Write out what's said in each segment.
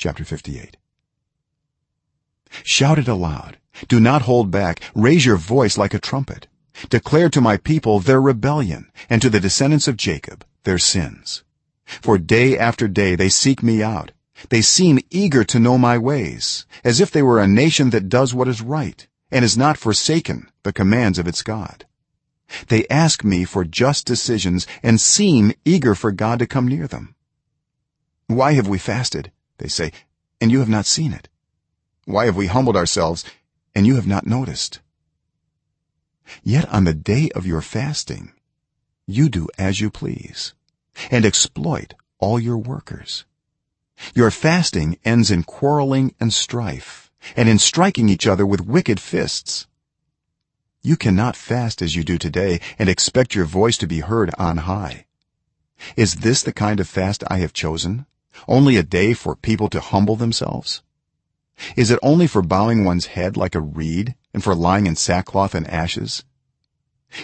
chapter 58 shout it aloud. Do not hold back. Raise your voice like a trumpet. Declare to my people their rebellion and to the descendants of jacob their sins. For day after day they seek me out. They seem eager to know my ways as if they were a nation that does what is right and has not forsaken the commands of its god. They ask me for just decisions and seem eager for god to come near them. Why have we fasted they say and you have not seen it. Why have we humbled ourselves and you have not noticed? Yet on the day of your fasting you do as you please and exploit all your workers. Your fasting ends in quarreling and strife and in striking each other with wicked fists. You cannot fast as you do today and expect your voice to be heard on high. Is this the kind of fast i have chosen only a day for people to humble themselves? Is it only for bowing one's head like a reed and for lying in sackcloth and ashes?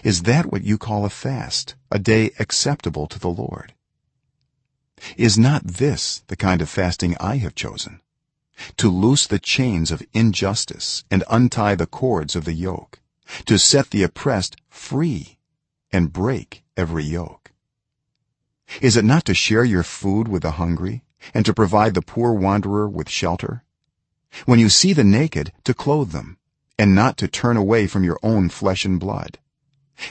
Is that what you call a fast a day acceptable to the lord? Is not this the kind of fasting i have chosen? To loose the chains of injustice and untie the cords of the yoke to set the oppressed free and break every yoke is it not to share your food with the hungry and to provide the poor wanderer with shelter? When you see the naked to clothe them and not to turn away from your own flesh and blood.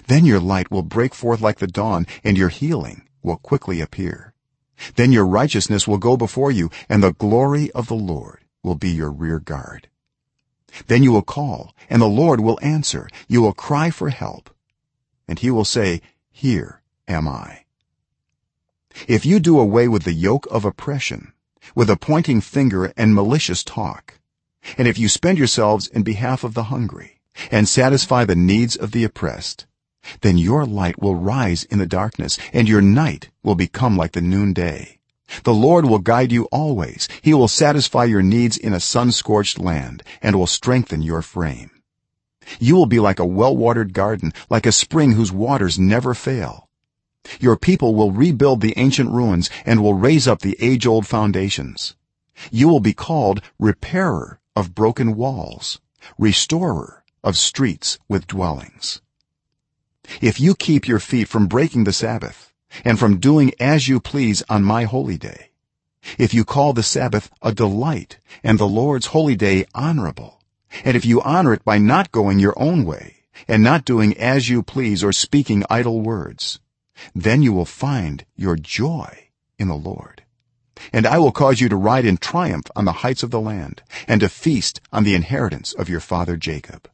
Then your light will break forth like the dawn and your healing will quickly appear. Then your righteousness will go before you and the glory of the lord will be your rear guard. Then you will call and the lord will answer. You will cry for help and he will say here am i if you do away with the yoke of oppression with a pointing finger and malicious talk and if you spend yourselves in behalf of the hungry and satisfy the needs of the oppressed then your light will rise in the darkness and your night will become like the noonday. The lord will guide you always. He will satisfy your needs in a sun-scorched land and will strengthen your frame. You will be like a well-watered garden like a spring whose waters never fail your people will rebuild the ancient ruins and will raise up the age-old foundations. You will be called repairer of broken walls restorer of streets with dwellings. If you keep your feet from breaking the sabbath and from doing as you please on my holy day if you call the sabbath a delight and the lord's holy day honorable and if you honor it by not going your own way and not doing as you please or speaking idle words then you will find your joy in the lord. And i will cause you to ride in triumph on the heights of the land and to feast on the inheritance of your father jacob.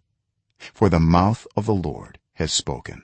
For the mouth of the lord has spoken